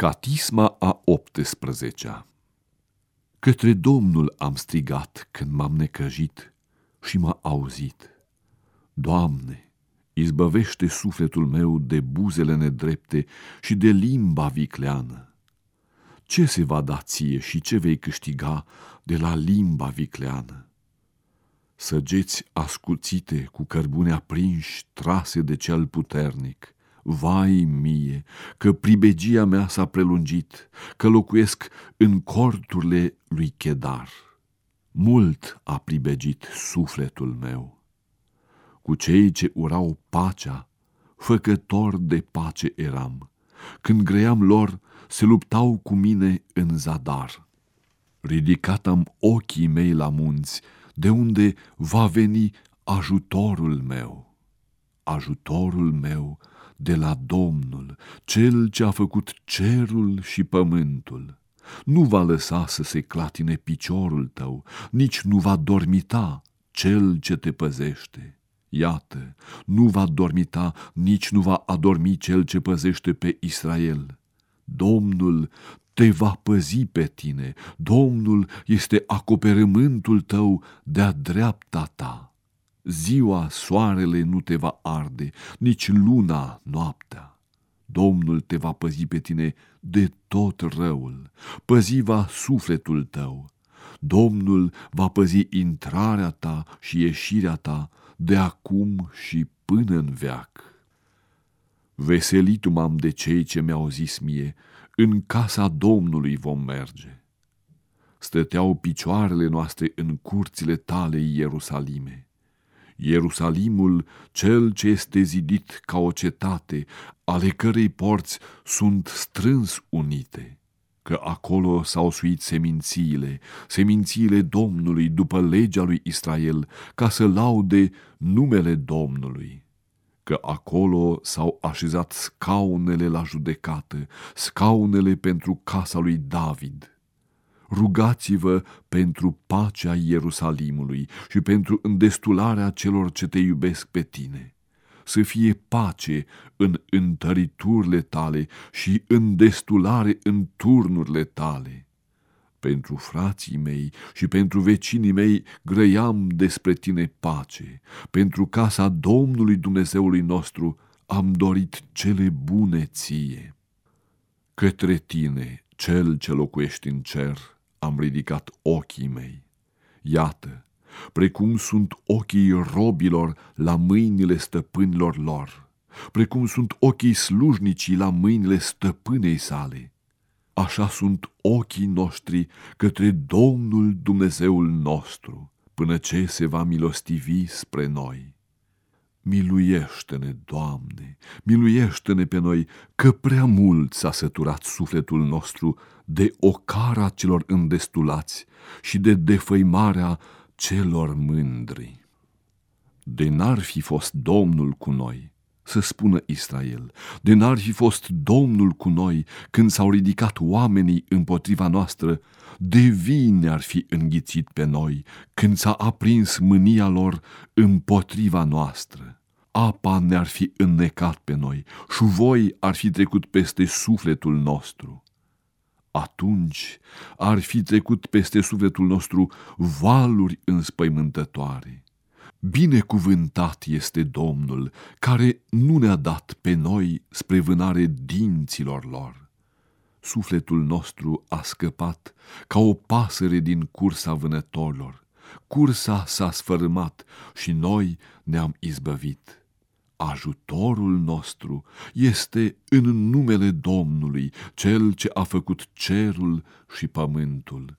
Catisma a 18-a Către Domnul am strigat când m-am necăjit și m-a auzit. Doamne, izbăvește sufletul meu de buzele nedrepte și de limba vicleană. Ce se va da ție și ce vei câștiga de la limba vicleană? Săgeți ascuțite cu cărbune aprinși, trase de cel puternic – Vai mie, că pribegia mea s-a prelungit, că locuiesc în corturile lui Chedar. Mult a pribegit sufletul meu. Cu cei ce urau pacea, făcător de pace eram. Când greiam lor, se luptau cu mine în zadar. Ridicat am ochii mei la munți, de unde va veni ajutorul meu. Ajutorul meu de la Domnul, cel ce a făcut cerul și pământul. Nu va lăsa să se clatine piciorul tău, nici nu va dormita cel ce te păzește. Iată, nu va dormita, nici nu va adormi cel ce păzește pe Israel. Domnul te va păzi pe tine, Domnul este acoperământul tău de-a dreapta ta. Ziua soarele nu te va arde, nici luna noaptea. Domnul te va păzi pe tine de tot răul, păzi va sufletul tău. Domnul va păzi intrarea ta și ieșirea ta de acum și până în veac. Veselit m-am de cei ce mi-au zis mie, în casa Domnului vom merge. Stăteau picioarele noastre în curțile tale, Ierusalime. Ierusalimul, cel ce este zidit ca o cetate, ale cărei porți sunt strâns unite, că acolo s-au suit semințiile, semințiile Domnului după legea lui Israel, ca să laude numele Domnului. Că acolo s-au așezat scaunele la judecată, scaunele pentru casa lui David rugați-vă pentru pacea Ierusalimului și pentru îndestularea celor ce te iubesc pe tine. Să fie pace în întăriturile tale și îndestulare în turnurile tale. Pentru frații mei și pentru vecinii mei grăiam despre tine pace. Pentru casa Domnului Dumnezeului nostru am dorit cele bune ție. Către tine, cel ce locuiești în cer, am ridicat ochii mei. Iată, precum sunt ochii robilor la mâinile stăpânilor lor, precum sunt ochii slujnicii la mâinile stăpânei sale, așa sunt ochii noștri către Domnul Dumnezeul nostru, până ce se va milostivi spre noi. Miluiește-ne, Doamne, miluiește-ne pe noi, că prea mult s-a săturat sufletul nostru de ocara celor îndestulați și de defăimarea celor mândri. De n-ar fi fost Domnul cu noi, să spună Israel, de n-ar fi fost Domnul cu noi când s-au ridicat oamenii împotriva noastră, de vine ar fi înghițit pe noi când s-a aprins mânia lor împotriva noastră. Apa ne-ar fi înnecat pe noi și voi ar fi trecut peste sufletul nostru atunci ar fi trecut peste sufletul nostru valuri înspăimântătoare. Binecuvântat este Domnul, care nu ne-a dat pe noi spre vânare dinților lor. Sufletul nostru a scăpat ca o pasăre din cursa vânătorilor. Cursa s-a sfărâmat și noi ne-am izbăvit ajutorul nostru este în numele Domnului, Cel ce a făcut cerul și pământul.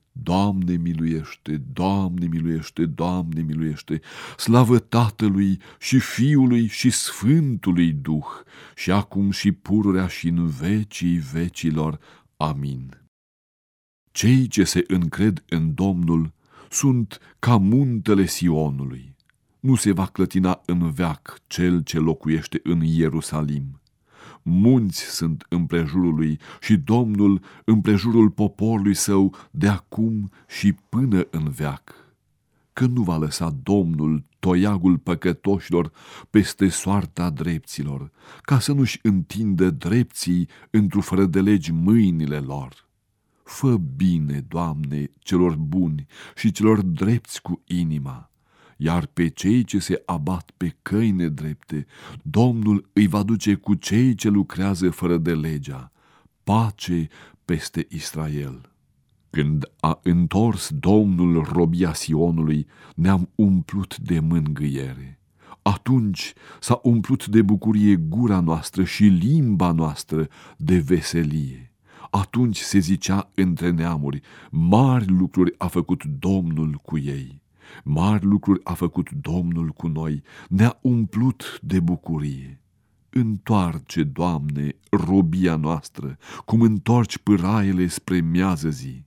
Doamne miluiește, Doamne miluiește, Doamne miluiește, slavă Tatălui și Fiului și Sfântului Duh, și acum și pururea și în vecii vecilor. Amin. Cei ce se încred în Domnul sunt ca muntele Sionului. Nu se va clătina în veac cel ce locuiește în Ierusalim. Munți sunt împrejurul lui și Domnul împrejurul poporului său de acum și până în veac. Că nu va lăsa Domnul toiagul păcătoșilor peste soarta drepților, ca să nu-și întindă drepții într-o fără de legi mâinile lor. Fă bine, Doamne, celor buni și celor drepți cu inima, iar pe cei ce se abat pe căi nedrepte, Domnul îi va duce cu cei ce lucrează fără de legea, pace peste Israel. Când a întors Domnul robia Sionului, ne-am umplut de mângâiere. Atunci s-a umplut de bucurie gura noastră și limba noastră de veselie. Atunci se zicea între neamuri, mari lucruri a făcut Domnul cu ei. Mari lucruri a făcut Domnul cu noi, ne-a umplut de bucurie. Întoarce, Doamne, robia noastră, cum întorci pâraiele spre miază zi.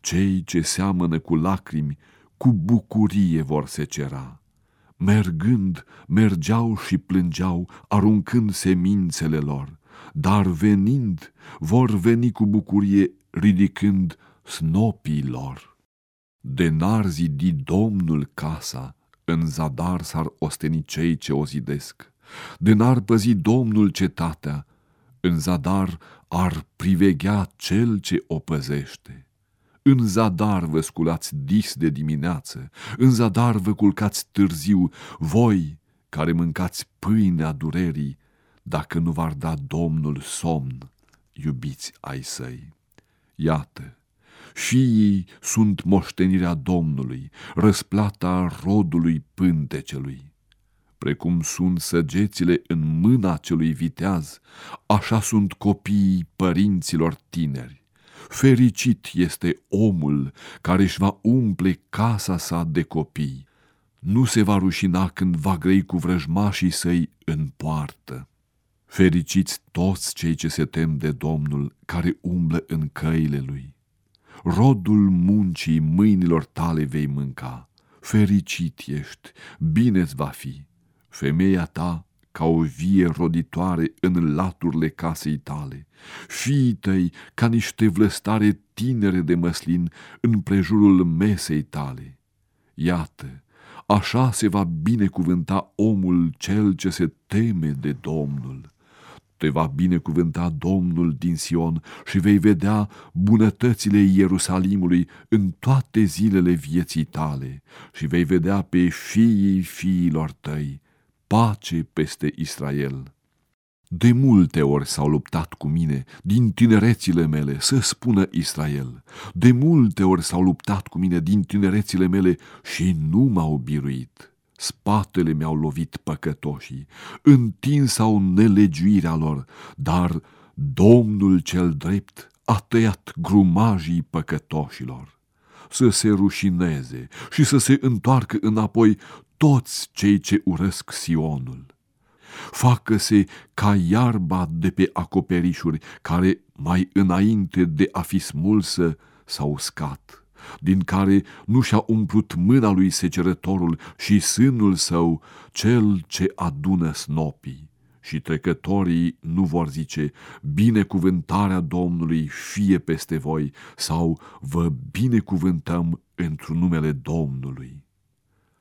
Cei ce seamănă cu lacrimi, cu bucurie vor se cera. Mergând, mergeau și plângeau, aruncând semințele lor, dar venind, vor veni cu bucurie, ridicând snopii lor. De n-ar zidi Domnul casa, în zadar s-ar osteni cei ce o zidesc. De n-ar păzi Domnul cetatea, în zadar ar priveghea cel ce o păzește. În zadar vă sculați dis de dimineață, în zadar vă culcați târziu, voi care mâncați pâinea durerii, dacă nu v-ar da Domnul somn, iubiți ai săi. Iată, și ei sunt moștenirea Domnului, răsplata rodului pântecelui. Precum sunt săgețile în mâna celui viteaz, așa sunt copiii părinților tineri. Fericit este omul care își va umple casa sa de copii. Nu se va rușina când va grei cu vrăjmașii săi în poartă. Fericiți toți cei ce se tem de Domnul, care umblă în căile lui. Rodul muncii mâinilor tale vei mânca. Fericit ești, bine-ți va fi. Femeia ta ca o vie roditoare în laturile casei tale, fiii tăi ca niște vlăstare tinere de măslin în prejurul mesei tale. Iată, așa se va binecuvânta omul cel ce se teme de Domnul. Te va binecuvânta Domnul din Sion și vei vedea bunătățile Ierusalimului în toate zilele vieții tale și vei vedea pe fiii fiilor tăi pace peste Israel. De multe ori s-au luptat cu mine, din tinerețile mele, să spună Israel. De multe ori s-au luptat cu mine din tinerețile mele și nu m-au biruit. Spatele mi-au lovit păcătoșii, întinsau nelegiuirea lor, dar Domnul cel drept a tăiat grumajii păcătoșilor. Să se rușineze și să se întoarcă înapoi toți cei ce urăsc Sionul. Facă-se ca iarba de pe acoperișuri, care mai înainte de a fi smulsă s-a uscat, din care nu și-a umplut mâna lui secerătorul și sânul său cel ce adună snopii. Și trecătorii nu vor zice, binecuvântarea Domnului fie peste voi, sau vă binecuvântăm într-un numele Domnului.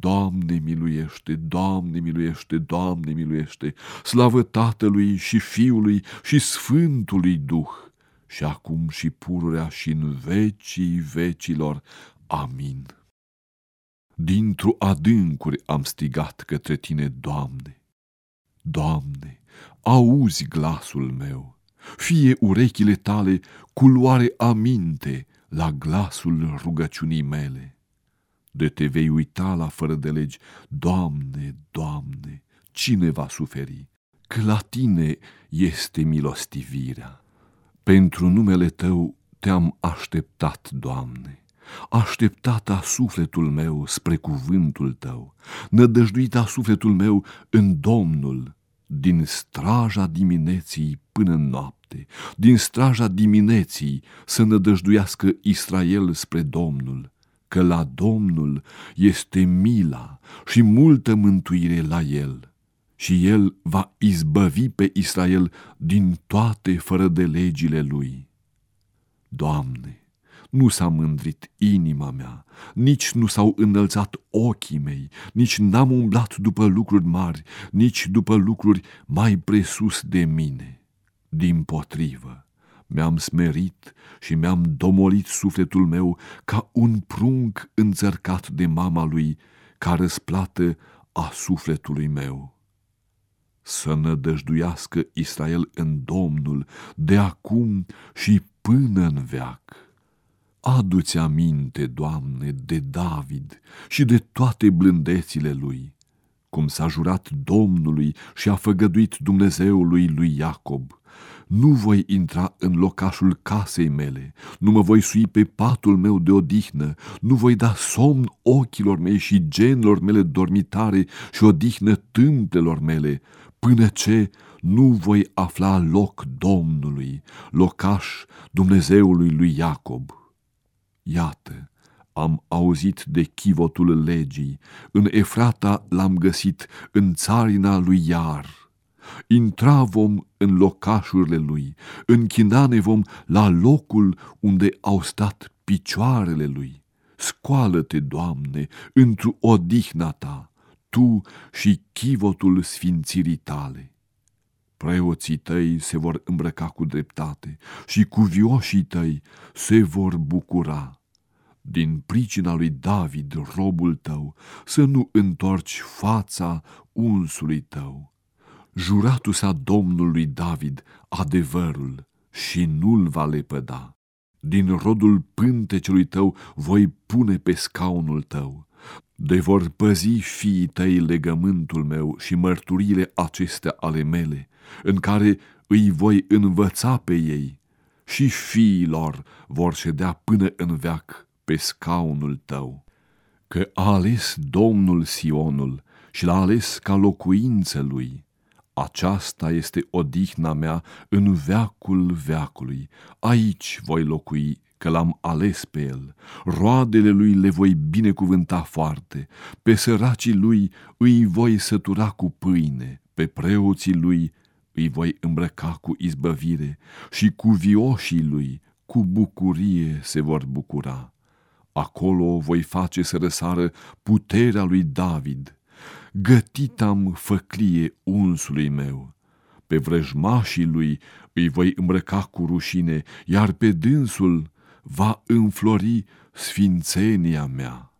Doamne miluiește, Doamne miluiește, Doamne miluiește, slavă Tatălui și Fiului și Sfântului Duh, și acum și pururea și în vecii vecilor. Amin. Dintr-o adâncuri am strigat către tine, Doamne. Doamne, auzi glasul meu, fie urechile tale culoare aminte la glasul rugăciunii mele de te vei uita la fără de legi, Doamne, Doamne, cine va suferi? că la tine este milostivirea. Pentru numele tău te-am așteptat, Doamne, așteptata sufletul meu spre cuvântul tău, nădăjduita sufletul meu în Domnul, din straja dimineții până în noapte, din straja dimineții să nădăjduiască Israel spre Domnul, că la Domnul este mila și multă mântuire la el și el va izbăvi pe Israel din toate fără de legile lui. Doamne, nu s-a mândrit inima mea, nici nu s-au înălțat ochii mei, nici n-am umblat după lucruri mari, nici după lucruri mai presus de mine. Din potrivă, mi-am smerit și mi-am domolit sufletul meu ca un prunc înțărcat de mama lui, ca răsplată a sufletului meu. Să nădăjduiască Israel în Domnul de acum și până în veac. Adu-ți aminte, Doamne, de David și de toate blândețile lui, cum s-a jurat Domnului și a făgăduit Dumnezeului lui Iacob. Nu voi intra în locașul casei mele, nu mă voi sui pe patul meu de odihnă, nu voi da somn ochilor mei și genilor mele dormitare și odihnă tâmplelor mele, până ce nu voi afla loc Domnului, locaș Dumnezeului lui Iacob. Iată, am auzit de chivotul legii, în Efrata l-am găsit, în țarina lui Iar. Intra vom în locașurile lui, închinane vom la locul unde au stat picioarele lui. Scoală-te, Doamne, într-o odihna ta, tu și chivotul sfințirii tale. Preoții tăi se vor îmbrăca cu dreptate și cuvioșii tăi se vor bucura. Din pricina lui David, robul tău, să nu întorci fața unsului tău. Juratul sa Domnului David adevărul și nu-l va lepăda. Din rodul pântecelui tău voi pune pe scaunul tău. De vor păzi fiii tăi legământul meu și mărturile acestea ale mele, în care îi voi învăța pe ei și fiilor vor ședea până în veac pe scaunul tău. Că a ales Domnul Sionul și l-a ales ca locuință lui. Aceasta este odihna mea în veacul veacului. Aici voi locui că l-am ales pe el. Roadele lui le voi binecuvânta foarte, pe săracii lui îi voi sătura cu pâine, pe preoții lui îi voi îmbrăca cu izbăvire și cu vioșii lui cu bucurie se vor bucura. Acolo voi face să răsară puterea lui David. Gătit am făclie unsului meu. Pe vrăjmașii lui îi voi îmbrăca cu rușine, iar pe dânsul va înflori sfințenia mea.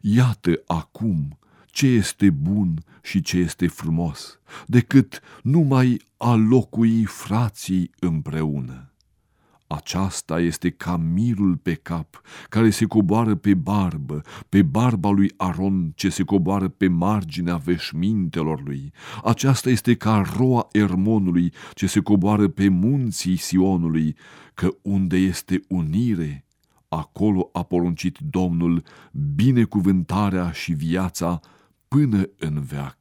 Iată acum ce este bun și ce este frumos, decât numai a locui frații împreună. Aceasta este ca mirul pe cap, care se coboară pe barbă, pe barba lui Aron, ce se coboară pe marginea veșmintelor lui. Aceasta este ca roa Ermonului, ce se coboară pe munții Sionului, că unde este unire, acolo a poruncit Domnul binecuvântarea și viața până în veac.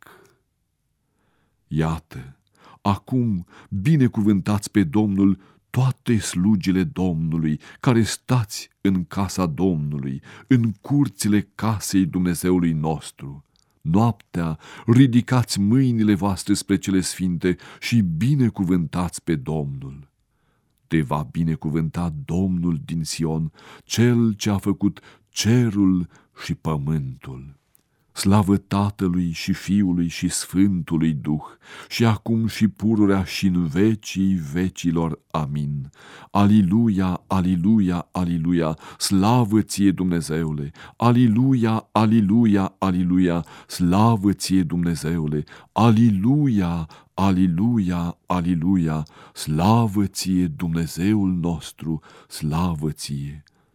Iată, acum binecuvântați pe Domnul toate slugile Domnului, care stați în casa Domnului, în curțile casei Dumnezeului nostru. Noaptea ridicați mâinile voastre spre cele sfinte și binecuvântați pe Domnul. Te va binecuvânta Domnul din Sion, Cel ce a făcut cerul și pământul. Slavă Tatălui și Fiului și Sfântului Duh, și acum și pururea și în vecii vecilor. Amin. Aliluia, aliluia, aliluia, slavă ție Dumnezeule! Aliluia, aliluia, aliluia, slavă ție Dumnezeule! Aliluia, aliluia, aliluia, slavă ție Dumnezeul nostru, slavă ție!